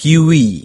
kiwi.